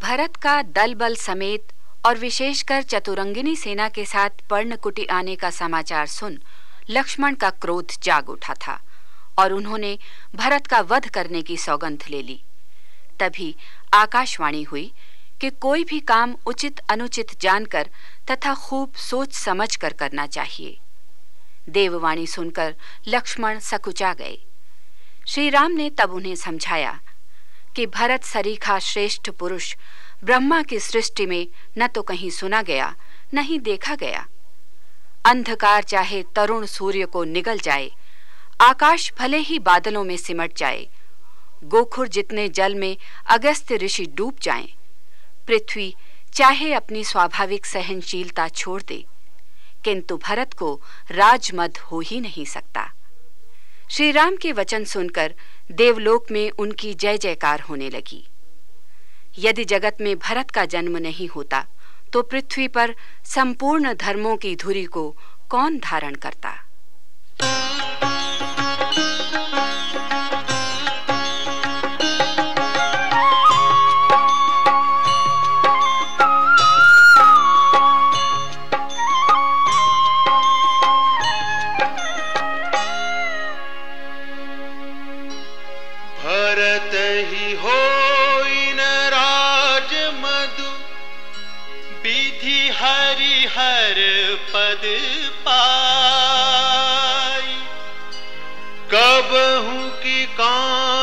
भरत का दल बल समेत और विशेषकर चतुरंगिनी सेना के साथ पर्णकुटी आने का समाचार सुन लक्ष्मण का क्रोध जाग उठा था और उन्होंने भरत का वध करने की सौगंध ले ली। तभी आकाशवाणी हुई कि कोई भी काम उचित अनुचित जानकर तथा खूब सोच समझ कर करना चाहिए। देववाणी सुनकर लक्ष्मण सकुचा गए। श्री राम ने तब उन्हें समझाया कि भरत सरीखा श्रेष्ठ पुरुष ब्रह्मा की सृष्टि में न तो कहीं सुना गया, न ही देखा गया। अंधकार चाहे तरुण सूर्य को निगल जाए, आकाश भले ही बादलों में सिमट जाए गोखुर जितने जल में अगस्त्य ऋषि डूब जाएँ, पृथ्वी चाहे अपनी स्वाभाविक सहनशीलता छोड़ दे किंतु भरत को राजमद हो ही नहीं सकता। श्री राम के वचन सुनकर देवलोक में उनकी जय जयकार होने लगी। यदि जगत में भरत का जन्म नहीं होता तो पृथ्वी पर संपूर्ण धर्मों की धुरी को कौन धारण करता?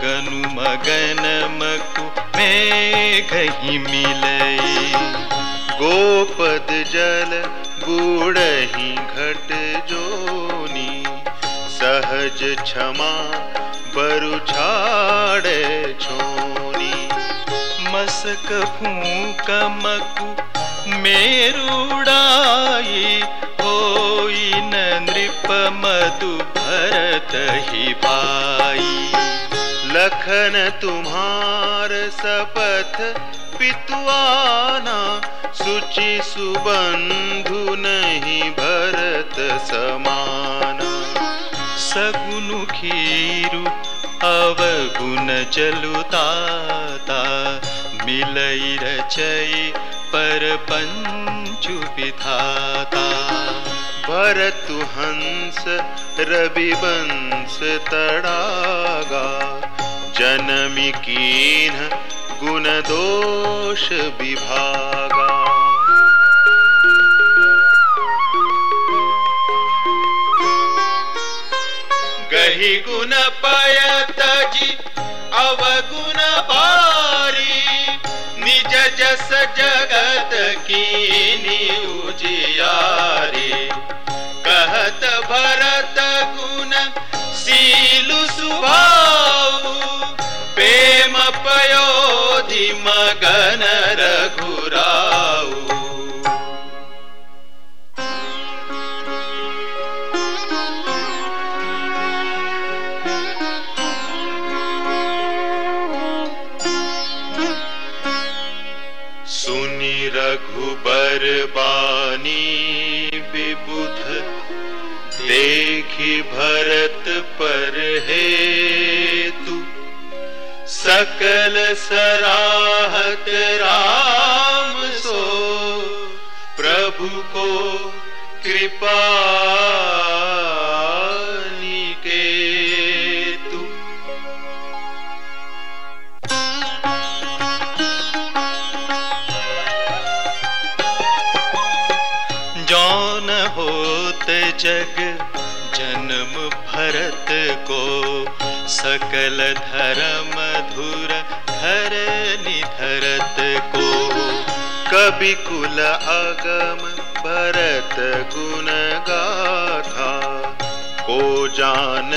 गगनु मगन मकु मेघहि मिलई। गोपद जल बूढ़ही घट जोनी। सहज क्षमा बरु छाड़ छोनी। मसक फूक मकु मेरुड़ाई होई नृप मधु भरत ही पाई। लखन तुम्हार सपथ पितुआना, सुचि सुबंधु नहीं भरत समाना। सगुनु खीरु अवगुण चलुताता मिलई रचई पर पंचु विधाता भरत हंस रवि वंश तड़ागा जनमी कीन गुण दोष विभागा। गही गुण पयत जी, अवगुण बारी निज जस जगत की उजियारी। कहत भरत मगन रघुराऊ सुनि रघुबर बानी विबुध देखी भरत पर है सकल सराहत राम सो। प्रभु को कृपा जग जन्म भरत को सकल धर्म धुर धर निधरत को। कवि कुल अगम भरत गुण गाथा। को जान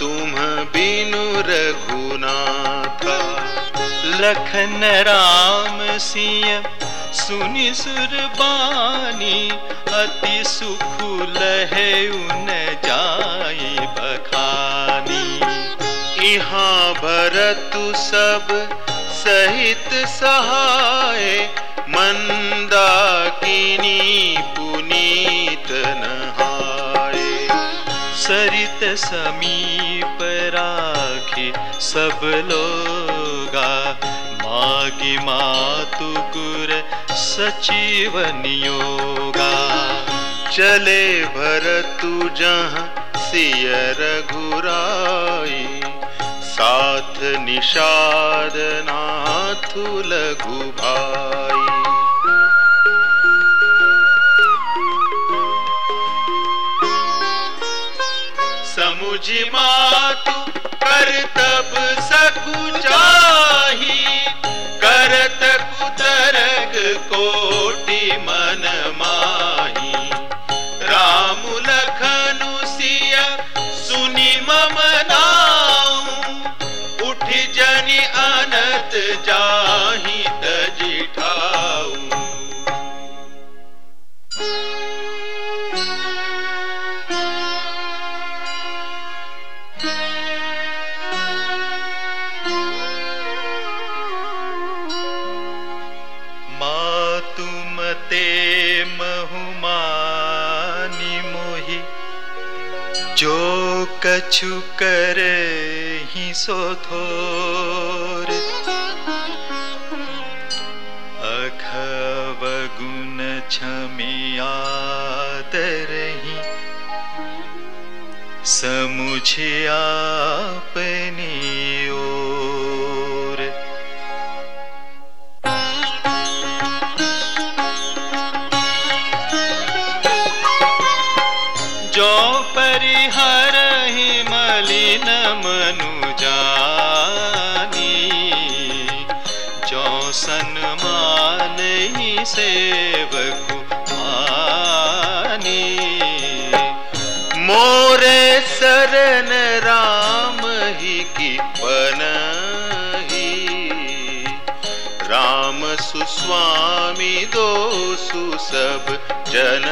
तुम बिनु रघुनाथा। लखन राम सिंह सुनि सुरबानी अति सुखुल है उन जाई बखानी यहाँ भरतु सब सहित सहाय मंदा किनी पुनीत नहाय। सरित समीप राखी सब लोगा, मागी मातु गुर सचिव नियोगा। चले भरतु जहाँ सिय रघुराई साथ निषाद नाथु लघु भाई। समुझी तब सकु चाही करत कुतरग कोटि मन जनि अनत जाही तजिठाऊ ते महुमानी मोहि जो कछु कर ही सो थोर अखव गुण छमियात रही समुझे आपनी ओर। जो परिहर ही मलिन सेवकु मानी। मोरे शरण राम ही की ही राम सुस्वामी दो सब जन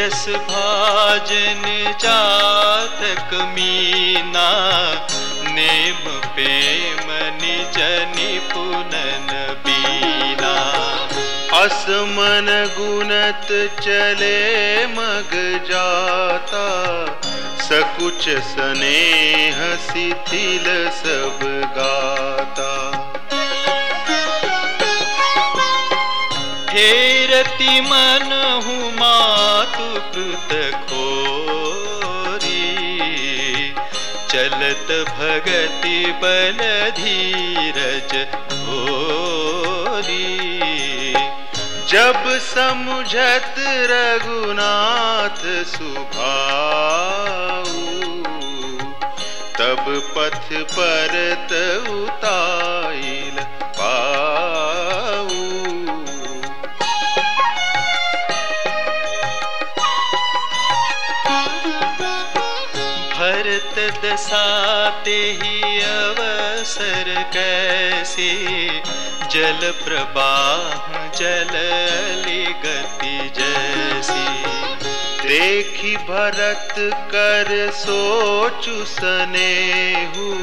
जस भाजन जातक मीना, नेम प्रेम निजनि पुनन बीना। असमन गुणत चले मग जाता, सकुच स्नेह शिथिल सब गाता। फेरति मन हूँ मातु कृत खोरी चलत भगति बल धीरज भोरी जब समुझत रघुनाथ सुभाऊ, तब पथ परत उताइल पाऊ। भरत दसाते ही अवसर कैसे? जल प्रवाह, जल गति जैसी। देखी भरत कर सोचु सनेहू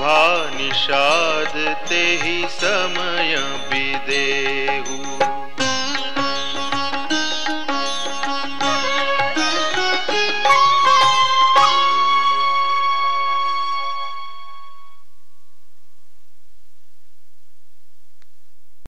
कहा निषाद ते ही समय विदेहू